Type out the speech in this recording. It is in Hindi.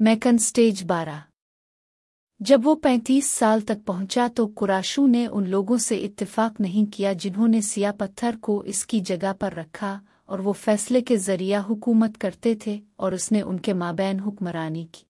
मैकन स्टेज बारह। जब वो पैंतीस साल तक पहुँचा तो कुराशू ने उन लोगों से इत्तेफाक नहीं किया जिन्होंने सिया पत्थर को इसकी जगह पर रखा और वो फैसले के ज़रिया हुकूमत करते थे और उसने उनके माबैन हुक्मरानी की।